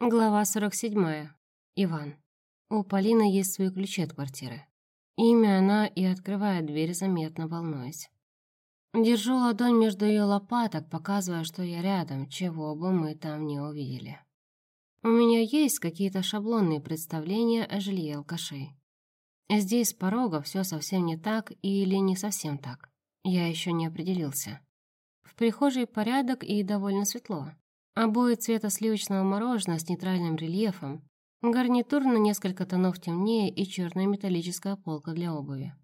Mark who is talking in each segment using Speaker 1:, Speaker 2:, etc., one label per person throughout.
Speaker 1: Глава 47. Иван. У Полины есть свои ключи от квартиры. Имя она и открывает дверь, заметно волнуясь. Держу ладонь между ее лопаток, показывая, что я рядом, чего бы мы там не увидели. У меня есть какие-то шаблонные представления о жилье алкашей. Здесь с порога все совсем не так или не совсем так. Я еще не определился. В прихожей порядок и довольно светло. Обои цвета сливочного мороженого с нейтральным рельефом, гарнитур на несколько тонов темнее и черная металлическая полка для обуви.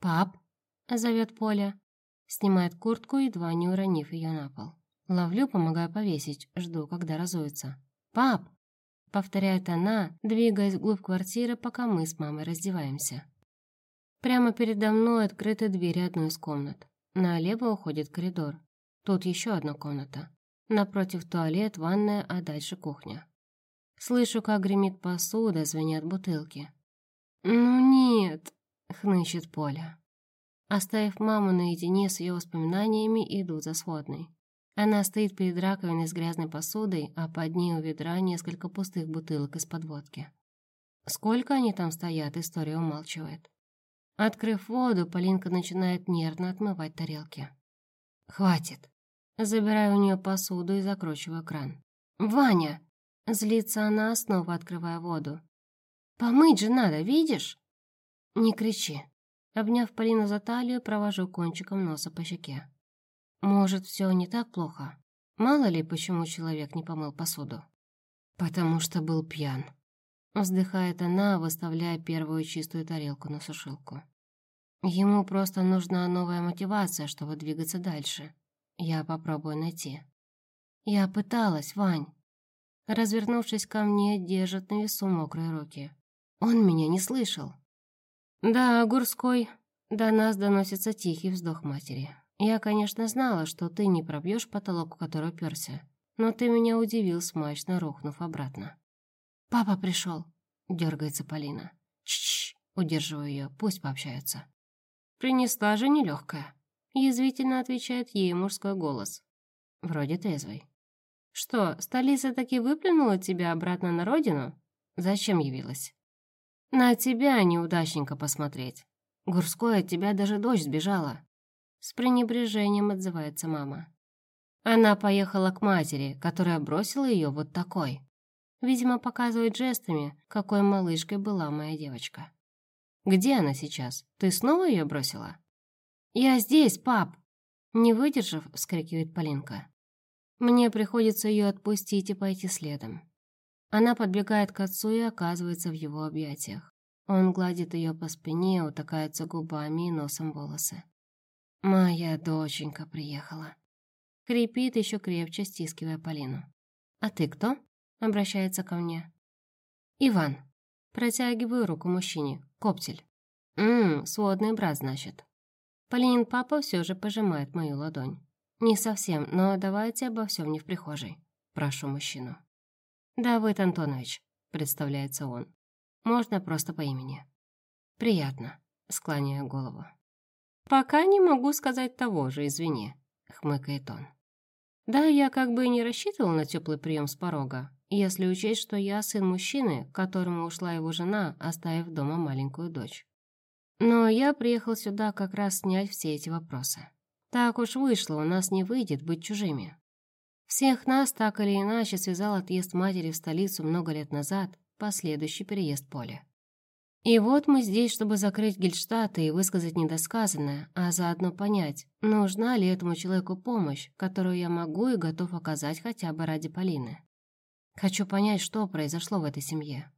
Speaker 1: «Пап!» — зовет Поля. Снимает куртку, едва не уронив ее на пол. Ловлю, помогаю повесить, жду, когда разуется. «Пап!» — повторяет она, двигаясь вглубь квартиры, пока мы с мамой раздеваемся. Прямо передо мной открыты двери одной из комнат. Налево уходит коридор. Тут еще одна комната. Напротив туалет, ванная, а дальше кухня. Слышу, как гремит посуда, звенят бутылки. «Ну нет!» — хнычет Поля. Оставив маму наедине с ее воспоминаниями, иду за сводной. Она стоит перед раковиной с грязной посудой, а под ней у ведра несколько пустых бутылок из-под водки. Сколько они там стоят, история умалчивает. Открыв воду, Полинка начинает нервно отмывать тарелки. «Хватит!» Забираю у нее посуду и закручиваю кран. «Ваня!» Злится она, снова открывая воду. «Помыть же надо, видишь?» «Не кричи». Обняв Полину за талию, провожу кончиком носа по щеке. «Может, все не так плохо? Мало ли, почему человек не помыл посуду?» «Потому что был пьян», — вздыхает она, выставляя первую чистую тарелку на сушилку. «Ему просто нужна новая мотивация, чтобы двигаться дальше. Я попробую найти. Я пыталась, Вань. Развернувшись ко мне, держит на весу мокрые руки. Он меня не слышал. Да, Гурской, до нас доносится тихий вздох матери. Я, конечно, знала, что ты не пробьешь потолок, у которого перся, но ты меня удивил, смачно рухнув обратно. Папа пришел, дергается Полина. Чш, удерживаю ее, пусть пообщаются. Принесла же нелегкая. Язвительно отвечает ей мужской голос. Вроде трезвый. «Что, столица таки выплюнула тебя обратно на родину? Зачем явилась?» «На тебя, неудачненько, посмотреть. Гурской от тебя даже дочь сбежала». С пренебрежением отзывается мама. Она поехала к матери, которая бросила ее вот такой. Видимо, показывает жестами, какой малышкой была моя девочка. «Где она сейчас? Ты снова ее бросила?» «Я здесь, пап!» Не выдержав, вскрикивает Полинка. Мне приходится ее отпустить и пойти следом. Она подбегает к отцу и оказывается в его объятиях. Он гладит ее по спине, утыкается губами и носом волосы. «Моя доченька приехала». Крепит еще крепче, стискивая Полину. «А ты кто?» — обращается ко мне. «Иван». Протягиваю руку мужчине. «Коптель». «Ммм, сводный брат, значит». Полинин папа все же пожимает мою ладонь. «Не совсем, но давайте обо всем не в прихожей. Прошу мужчину». «Давыд Антонович», — представляется он. «Можно просто по имени». «Приятно», — склоняю голову. «Пока не могу сказать того же, извини», — хмыкает он. «Да, я как бы и не рассчитывал на теплый прием с порога, если учесть, что я сын мужчины, которому ушла его жена, оставив дома маленькую дочь. Но я приехал сюда как раз снять все эти вопросы. Так уж вышло, у нас не выйдет быть чужими. Всех нас так или иначе связал отъезд матери в столицу много лет назад, последующий переезд Поля. И вот мы здесь, чтобы закрыть Гельштадты и высказать недосказанное, а заодно понять, нужна ли этому человеку помощь, которую я могу и готов оказать хотя бы ради Полины. Хочу понять, что произошло в этой семье.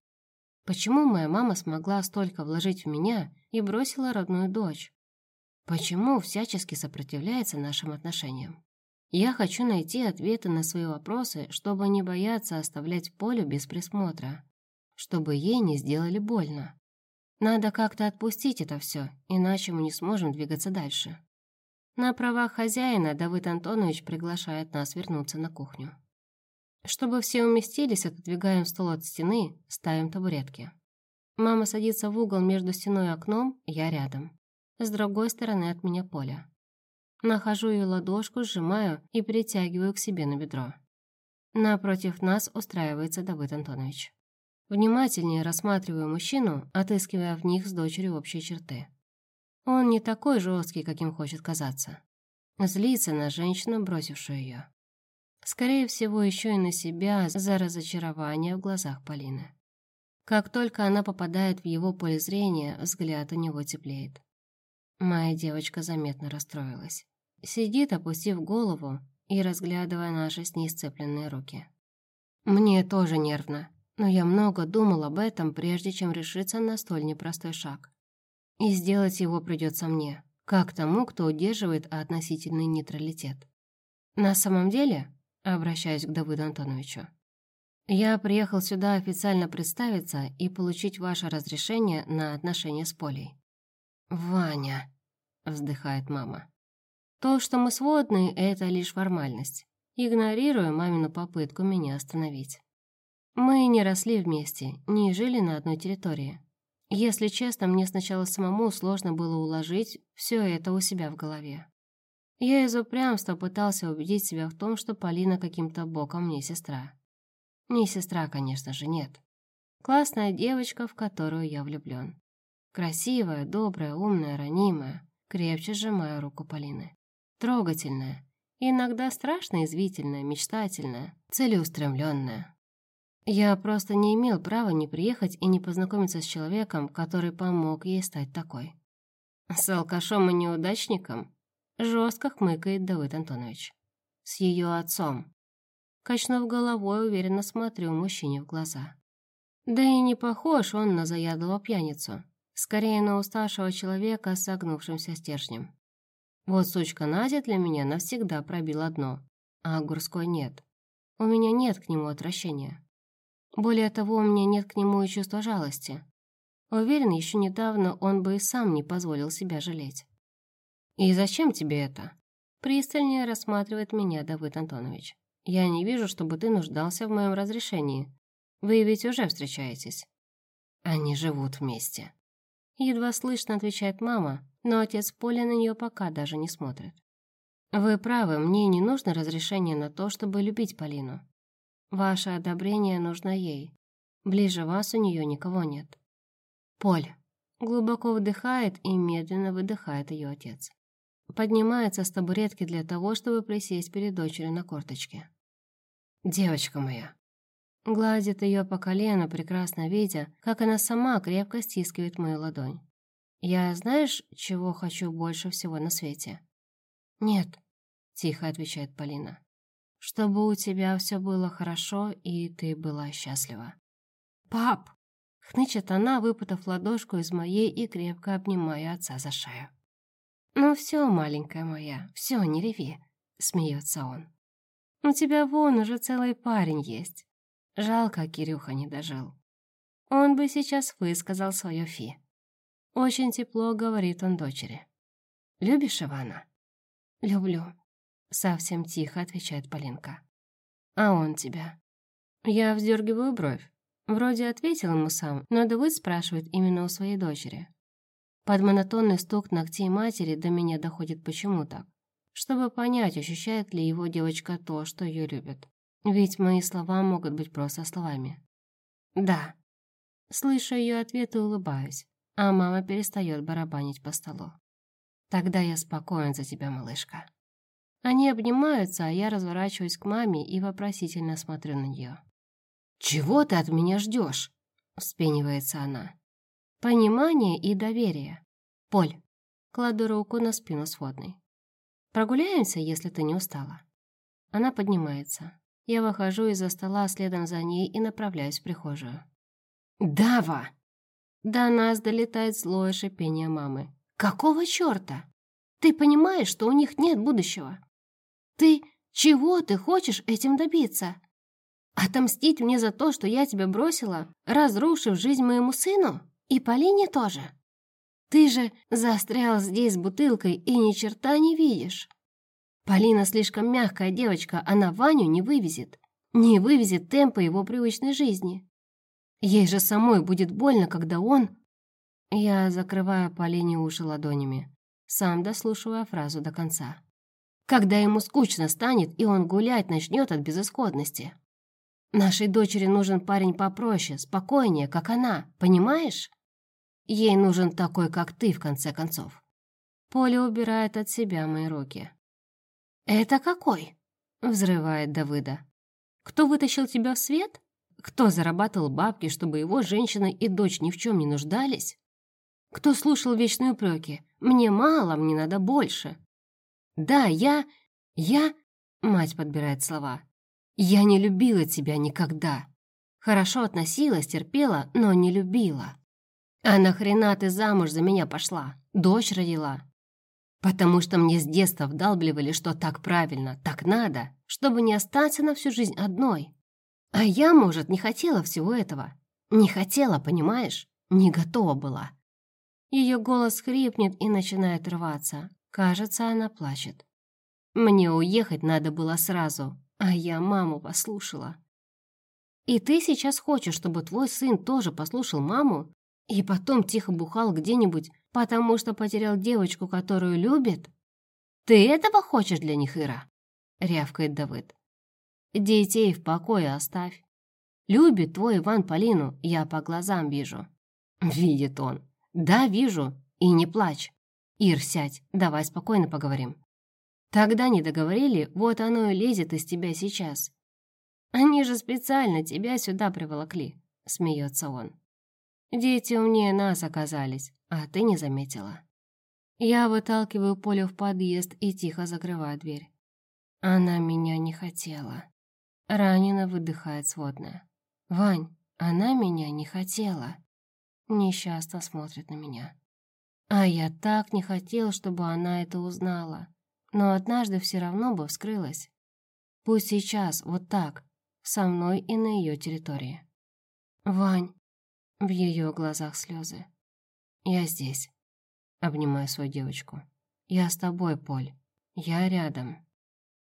Speaker 1: Почему моя мама смогла столько вложить в меня и бросила родную дочь? Почему всячески сопротивляется нашим отношениям? Я хочу найти ответы на свои вопросы, чтобы не бояться оставлять поле без присмотра, чтобы ей не сделали больно. Надо как-то отпустить это все, иначе мы не сможем двигаться дальше. На правах хозяина Давыд Антонович приглашает нас вернуться на кухню. Чтобы все уместились, отодвигаем стол от стены, ставим табуретки. Мама садится в угол между стеной и окном, я рядом. С другой стороны от меня Поля. Нахожу ее ладошку, сжимаю и притягиваю к себе на бедро. Напротив нас устраивается Давыд Антонович. Внимательнее рассматриваю мужчину, отыскивая в них с дочерью общие черты. Он не такой жесткий, каким хочет казаться. Злится на женщину, бросившую ее. Скорее всего, еще и на себя за разочарование в глазах Полины. Как только она попадает в его поле зрения, взгляд у него теплеет. Моя девочка заметно расстроилась. Сидит, опустив голову и разглядывая наши с ней сцепленные руки. Мне тоже нервно, но я много думал об этом, прежде чем решиться на столь непростой шаг. И сделать его придется мне, как тому, кто удерживает относительный нейтралитет. На самом деле, обращаюсь к Давыду Антоновичу, я приехал сюда официально представиться и получить ваше разрешение на отношения с Полей. «Ваня», — вздыхает мама. «То, что мы сводные, это лишь формальность. Игнорирую мамину попытку меня остановить. Мы не росли вместе, не жили на одной территории. Если честно, мне сначала самому сложно было уложить все это у себя в голове. Я из упрямства пытался убедить себя в том, что Полина каким-то боком мне сестра. Не сестра, конечно же, нет. Классная девочка, в которую я влюблен. Красивая, добрая, умная, ранимая. Крепче сжимаю руку Полины. Трогательная. Иногда страшно извительная, мечтательная, целеустремленная. Я просто не имел права не приехать и не познакомиться с человеком, который помог ей стать такой. С алкашом и неудачником жестко хмыкает Давыд Антонович. С ее отцом. Качнув головой, уверенно смотрю мужчине в глаза. Да и не похож он на заядлого пьяницу. Скорее на уставшего человека с согнувшимся стержнем. Вот сучка Надя для меня навсегда пробила дно, а Гурской нет. У меня нет к нему отвращения. Более того, у меня нет к нему и чувства жалости. Уверен, еще недавно он бы и сам не позволил себя жалеть. «И зачем тебе это?» Пристальнее рассматривает меня Давыд Антонович. «Я не вижу, чтобы ты нуждался в моем разрешении. Вы ведь уже встречаетесь». «Они живут вместе». Едва слышно отвечает мама, но отец Поля на нее пока даже не смотрит. «Вы правы, мне не нужно разрешение на то, чтобы любить Полину. Ваше одобрение нужно ей. Ближе вас у нее никого нет. Поль. Глубоко вдыхает и медленно выдыхает ее отец. Поднимается с табуретки для того, чтобы присесть перед дочерью на корточке. «Девочка моя!» Гладит ее по колену, прекрасно видя, как она сама крепко стискивает мою ладонь. «Я знаешь, чего хочу больше всего на свете?» «Нет», — тихо отвечает Полина чтобы у тебя все было хорошо и ты была счастлива. «Пап!» — хнычет она, выпутав ладошку из моей и крепко обнимая отца за шею. «Ну все, маленькая моя, все, не реви», — смеется он. «У тебя вон уже целый парень есть. Жалко, Кирюха не дожил. Он бы сейчас высказал свое фи. Очень тепло говорит он дочери. Любишь Ивана? Люблю. Совсем тихо отвечает Полинка. А он тебя? Я вздергиваю бровь. Вроде ответил ему сам, но Давыд спрашивает именно у своей дочери. Под монотонный стук ногтей матери до меня доходит почему так. Чтобы понять, ощущает ли его девочка то, что ее любит. Ведь мои слова могут быть просто словами. «Да». Слышу ее ответ и улыбаюсь, а мама перестает барабанить по столу. «Тогда я спокоен за тебя, малышка». Они обнимаются, а я разворачиваюсь к маме и вопросительно смотрю на нее. «Чего ты от меня ждешь?» — вспенивается она. «Понимание и доверие. Поль, кладу руку на спину сводной. Прогуляемся, если ты не устала». Она поднимается. Я выхожу из-за стола следом за ней и направляюсь в прихожую. «Дава!» До нас долетает злое шипение мамы. «Какого черта? Ты понимаешь, что у них нет будущего? Ты чего ты хочешь этим добиться? Отомстить мне за то, что я тебя бросила, разрушив жизнь моему сыну? И Полине тоже? Ты же застрял здесь с бутылкой и ни черта не видишь. Полина слишком мягкая девочка, она Ваню не вывезет. Не вывезет темпа его привычной жизни. Ей же самой будет больно, когда он... Я закрываю Полине уши ладонями, сам дослушивая фразу до конца когда ему скучно станет, и он гулять начнет от безысходности. Нашей дочери нужен парень попроще, спокойнее, как она, понимаешь? Ей нужен такой, как ты, в конце концов. Поля убирает от себя мои руки. «Это какой?» — взрывает Давыда. «Кто вытащил тебя в свет? Кто зарабатывал бабки, чтобы его женщина и дочь ни в чем не нуждались? Кто слушал вечные упреки? Мне мало, мне надо больше. Да, я... я... Мать подбирает слова. Я не любила тебя никогда. Хорошо относилась, терпела, но не любила. А нахрена ты замуж за меня пошла? Дочь родила. Потому что мне с детства вдалбливали, что так правильно, так надо, чтобы не остаться на всю жизнь одной. А я, может, не хотела всего этого. Не хотела, понимаешь? Не готова была. Ее голос хрипнет и начинает рваться. Кажется, она плачет. Мне уехать надо было сразу, а я маму послушала. И ты сейчас хочешь, чтобы твой сын тоже послушал маму и потом тихо бухал где-нибудь, потому что потерял девочку, которую любит? Ты этого хочешь для них, Ира? Рявкает Давыд. Детей в покое оставь. Любит твой Иван Полину, я по глазам вижу. Видит он. Да, вижу. И не плачь. Ир, сядь, давай спокойно поговорим. Тогда не договорили, вот оно и лезет из тебя сейчас. Они же специально тебя сюда приволокли, смеется он. Дети умнее нас оказались, а ты не заметила. Я выталкиваю Полю в подъезд и тихо закрываю дверь. Она меня не хотела. Ранено выдыхает сводная. Вань, она меня не хотела несчастно смотрит на меня. А я так не хотел, чтобы она это узнала. Но однажды все равно бы вскрылась. Пусть сейчас, вот так, со мной и на ее территории. Вань, в ее глазах слезы. Я здесь. Обнимаю свою девочку. Я с тобой, Поль. Я рядом.